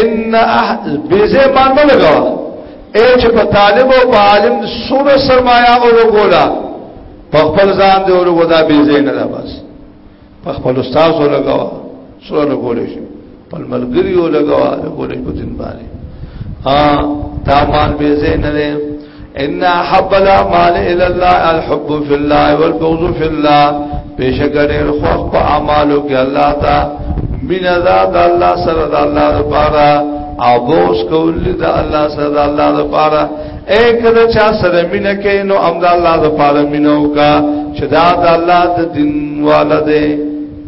ان اهل بیزه باندې لګاو اے چې په طالب او په عالم سونه سرمایا او لګولا په خپل ځان دی او لګودا بیزه نه ده بس په خپل استاد او لګاو سره لګولې شي په ملګری او لګاو لګولې په دین باندې ها دا مال بیزه نه ان حب الاعمال الى الله الحب في الله والبغض في الله بشکر الخوف په اعمالو کې الله تا من ذات الله سره د الله لپاره او بوس کول د الله سره د الله لپاره اے کله چا سره مینه کې نو امد الله لپاره مینه وکا چې دا د الله د دین والده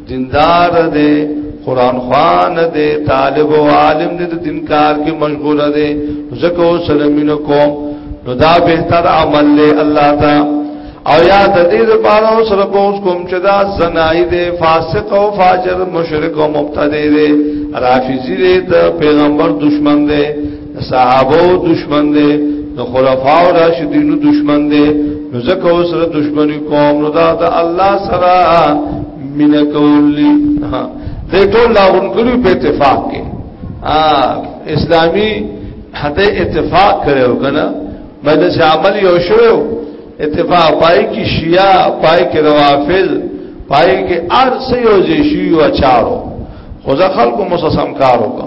دیندار دی قران خوان دی طالب او عالم دی د دین کار کې مشغول دی زکه او سلامینو کوم نو دا بهتر عمل له الله تا او یا د دې لپاره او سره پوس کوم چې دا زنای دی فاسق او فاجر مشرک او مبتدی دی رافضی دی د پیغمبر دشمن دی صحابو دشمن دی نو خلفاء راشدینو دشمن دی نو زکه سره دشمنی قوم نو دا د الله سره مین کولی دې ټول لاغون کړو په اتفاق کې اسلامی حته اتفاق کړو کنه مجلس عمل یو شو اتفاق پای کی شیعہ پای کی روافض پای کی ارس یو جشی او چارو خو ځخل کو مسسم کارو کا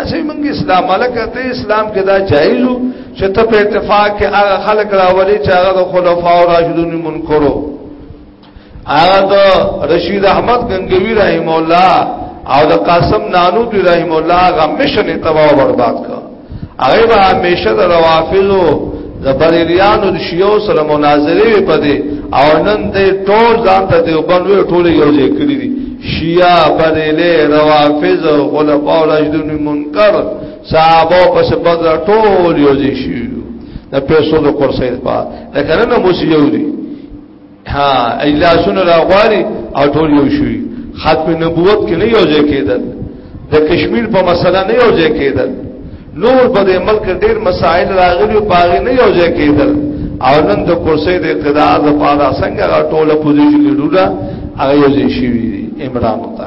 اسی منګ اسلام علاقه ته اسلام کې دا جایز چې ته په اتفاق کې هغه خلق راولي چې هغه د خلفاء او راشدون منکرو هغه د رشید احمد غنگوی رحم الله او د قاسم نانو دی رحم الله غمشن تباہ و برباد کړ هغه به همیشه د روافض د بریلیانو د شیو سره مناظره وي پدې او نن دې ټول ځان ته دی وبن وي ټول یو ځای کړی دي شیا بریلی روافض خلفاء راشدون منکر صحابه پس بدر ټول یو ځای شي د پیسو د قرصې په لکه نن مو یو دي ها الا سن را غواړي او ټول یو شوي ختم نبوت کې نه یو ځای کېدل د کشمیر په مسله نه یو ځای کېدل نور په دې ملک ډېر مسائل راغلي په هغه نه یو ځای کېدل او نن د کرسي د اقتدار لپاره څنګه ټوله پوزیشن لري هغه یو ځای شوی عمران ته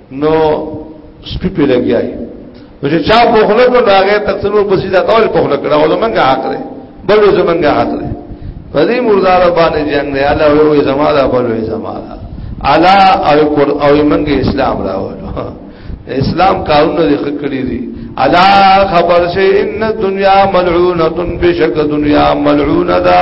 نو سپی په لګیای نو چې چا په خله کو راغې تکثرو پسې دا تول په خله کړه او زمونږه حق دی بل زمونږه حق دی په دې مردار باندې جنگ دی الله وې زماده بل وې زماده الا او قر او منګه اسلام راوړو اسلام کارونه دي خکړي دي الا خبر شي ان الدنيا ملعونه بشک دنیا ملعونه ده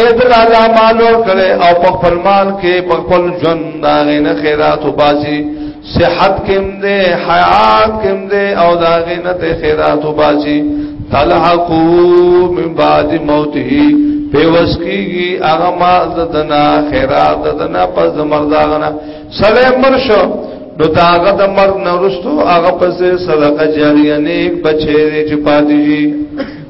ایدل الله مال ور کړي او په خپل مال کې په خپل ژوند دا غنه خیرات او باسي صحت کم دے حیات کم دے او دا غنه ته خیرات او باسي تلحقو من بعد موته پیوس کیږي هغه مال ددنا خیرات ددنا پس مرداغنا سلام مرشو نو داغه د مرګ نورستو هغه پس صدقه جاریه نیک بچی چې پاتې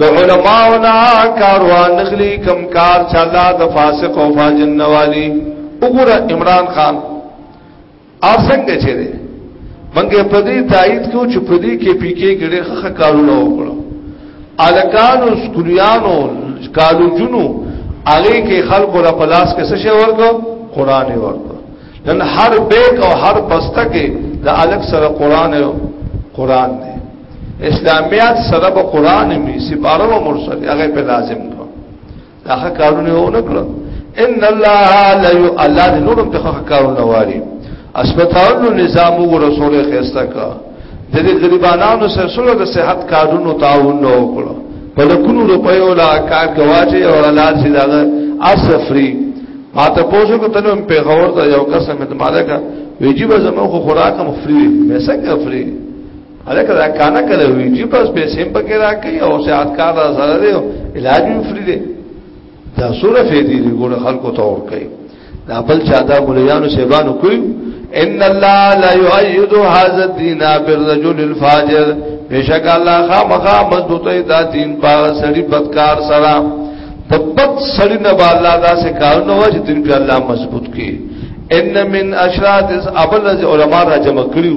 د علماو نه کاروان نخلی کم کار چې الله د فاسق او فاجر نوالی وګوره عمران خان او څنګه چې دی منګه په دې تایید کو چې په دې کې پی کې ګړې خخ کارونه وکړو الکانو سکولیانو کالو جنو علی کې خلق را پلاس کې څه شی ورکو قران ورکو نن هر بیک او هر پسته کې د الک سره قران قران دی اسلامیات سره به قران می سپاره و مرسل هغه په لازم کړو هغه کارونه و نکړو ان الله لا یو الله دې نورم ته هغه کارونه واري اسپتالونو نظام او رسول خسته کا د دې غریبانو سره سره د صحت کارونو تعاون نو وکړو په لکونو روپیو لا کار کواچه او علاج سي دا اسفري ما ته پوښتنه کوم په غور ته یو قسم ته مالک ویجی به زمو خوراک هم فری مې څنګه فری الکه دا کانا کړه وی چې بس به سیم پکې راکې او سیاد کار را سره دی علاج یې فری دی دا سوره فیدی دی ګور خلکو ته ور کوي دا بل چا دا مليانو سیبانو کوي ان الله لا يؤيد هذا الدين بالرجل الفاجر بشک الله خامخا مضبوط دا دین په سړي بدکار سره تبت سړي نه الله دا سه کارونه و چې دین په الله مضبوط کی ان من اشراط ابل علماء را جمع کړیو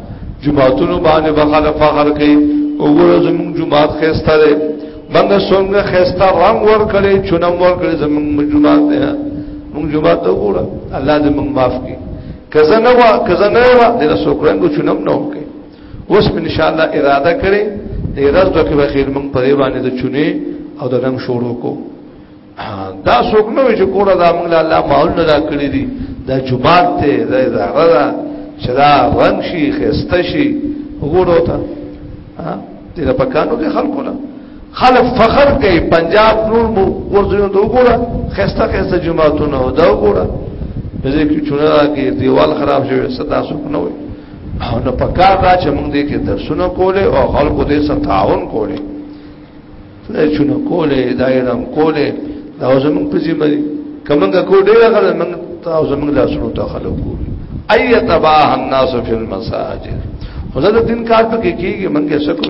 جمعاتونو باندې بخل فخر کوي وګوره زموږ جمعات خسته ده بنګ څنګه خسته رنگ ور کړي چونم ور کړي زموږ جمعات ده موږ جمعات ته وګوره الله دې موږ معاف کړي کزه نه وا کزه نه وا دې سو کړنګو چونم نه وکړي اوس ان شاء الله اراده کړي دې راز دوه کې بخیر موږ په دی باندې د چونه او د رنگ شروع کوو دا څوک نه وي چې کوړه دا موږ له الله ماحول نه دا کړی دي دا جمعات ته دا اداره ده چې دا رنگ شي خسته شي وګورو ته ها دې په کانو کې خلکو نه خلف فخر کوي پنجاب نور مو ورځو ته وګوره خسته خسته جمعاتونه او دا وګوره دې کې چونه کې دیوال خراب شوی ستا څوک نه وي او نو پکار دا چې موږ دې کې درسونه کولې او خلکو دې سره تعاون کولې فلچونه کوله دایرم کوله دا زمون په ذمہ دي کمنګه کو ډیر غل من تا زمون لا سره تا خلکو اي تباه الناس في المساجد خدای دین کار ته کیږي منګه سکو